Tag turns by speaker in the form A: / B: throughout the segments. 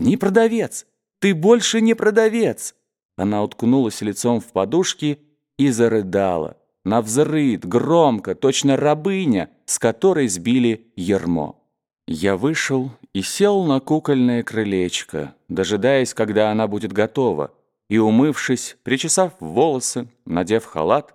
A: Не продавец! Ты больше не продавец!» Она уткнулась лицом в подушки и зарыдала. Навзрыд, громко, точно рабыня, с которой сбили ермо. Я вышел и сел на кукольное крылечко, дожидаясь, когда она будет готова, и, умывшись, причесав волосы, надев халат,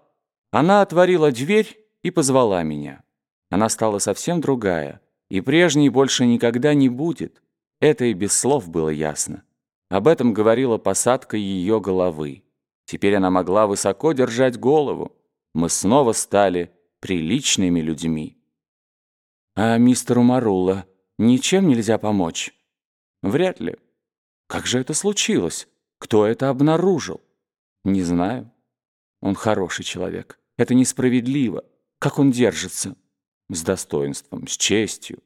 A: она отворила дверь и позвала меня. Она стала совсем другая, и прежней больше никогда не будет. Это и без слов было ясно. Об этом говорила посадка ее головы. Теперь она могла высоко держать голову. Мы снова стали приличными людьми. А мистеру Марула ничем нельзя помочь? Вряд ли. Как же это случилось? Кто это обнаружил? Не знаю. Он хороший человек. Это несправедливо. Как он держится? С достоинством, с честью.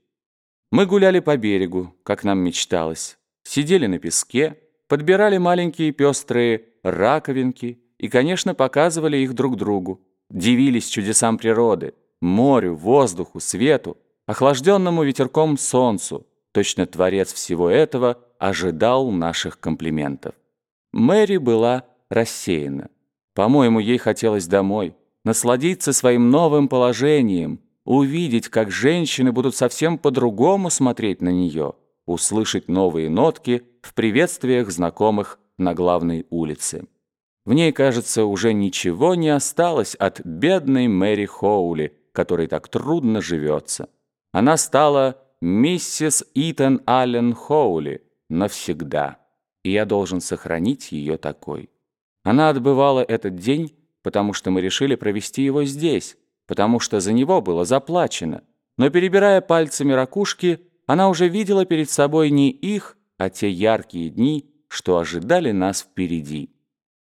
A: Мы гуляли по берегу, как нам мечталось. Сидели на песке, подбирали маленькие пестрые раковинки и, конечно, показывали их друг другу. Дивились чудесам природы, морю, воздуху, свету, охлажденному ветерком солнцу. Точно творец всего этого ожидал наших комплиментов. Мэри была рассеяна. По-моему, ей хотелось домой, насладиться своим новым положением, увидеть, как женщины будут совсем по-другому смотреть на нее, услышать новые нотки в приветствиях знакомых на главной улице. В ней, кажется, уже ничего не осталось от бедной Мэри Хоули, которой так трудно живется. Она стала миссис Итан Аллен Хоули навсегда, и я должен сохранить ее такой. Она отбывала этот день, потому что мы решили провести его здесь, потому что за него было заплачено. Но перебирая пальцами ракушки, она уже видела перед собой не их, а те яркие дни, что ожидали нас впереди.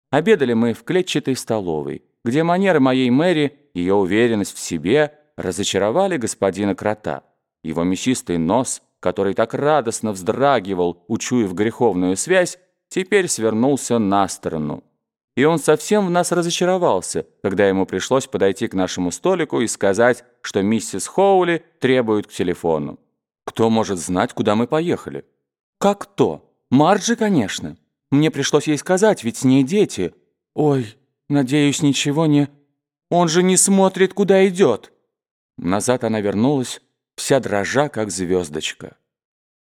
A: Обедали мы в клетчатой столовой, где манеры моей Мэри, ее уверенность в себе, разочаровали господина Крота. Его мясистый нос, который так радостно вздрагивал, учуяв греховную связь, теперь свернулся на сторону. И он совсем в нас разочаровался, когда ему пришлось подойти к нашему столику и сказать, что миссис Хоули требует к телефону. Кто может знать, куда мы поехали? Как кто? Марджи, конечно. Мне пришлось ей сказать, ведь с ней дети. Ой, надеюсь, ничего не... Он же не смотрит, куда идет. Назад она вернулась, вся дрожа, как звездочка.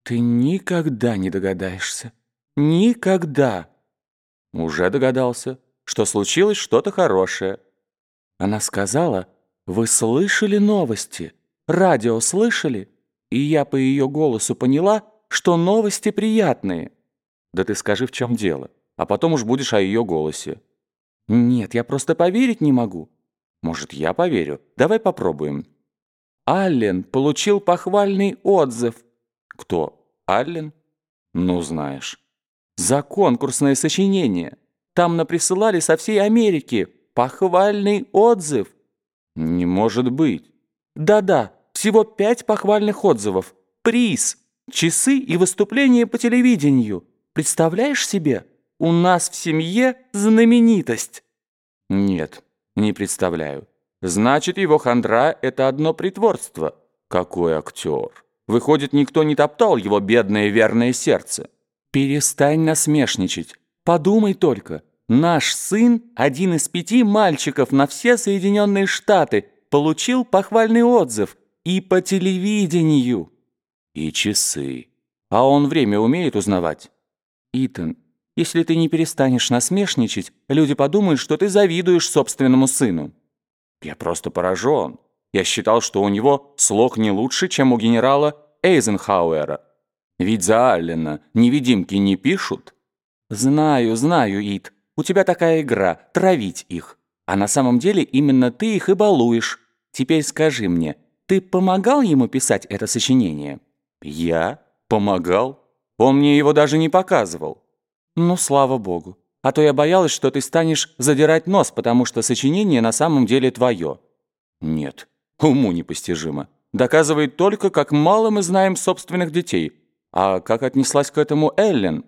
A: Ты никогда не догадаешься. Никогда. Уже догадался, что случилось что-то хорошее. Она сказала, вы слышали новости? Радио слышали? И я по ее голосу поняла, что новости приятные. Да ты скажи, в чем дело, а потом уж будешь о ее голосе. Нет, я просто поверить не могу. Может, я поверю? Давай попробуем. Аллен получил похвальный отзыв. Кто? Аллен? Ну, знаешь. За конкурсное сочинение. Там наприсылали со всей Америки. Похвальный отзыв. Не может быть. Да-да, всего пять похвальных отзывов. Приз. Часы и выступление по телевидению. Представляешь себе? У нас в семье знаменитость. Нет, не представляю. Значит, его хандра — это одно притворство. Какой актер. Выходит, никто не топтал его бедное верное сердце. «Перестань насмешничать. Подумай только. Наш сын, один из пяти мальчиков на все Соединенные Штаты, получил похвальный отзыв. И по телевидению. И часы. А он время умеет узнавать? Итан, если ты не перестанешь насмешничать, люди подумают, что ты завидуешь собственному сыну. Я просто поражен. Я считал, что у него слог не лучше, чем у генерала Эйзенхауэра. Ведь за Аллена невидимки не пишут. Знаю, знаю, Ит. У тебя такая игра — травить их. А на самом деле именно ты их и балуешь. Теперь скажи мне, ты помогал ему писать это сочинение? Я? Помогал? Он мне его даже не показывал. Ну, слава богу. А то я боялась, что ты станешь задирать нос, потому что сочинение на самом деле твое. Нет, уму непостижимо. Доказывает только, как мало мы знаем собственных детей — а как отнеслась к этому Эллен?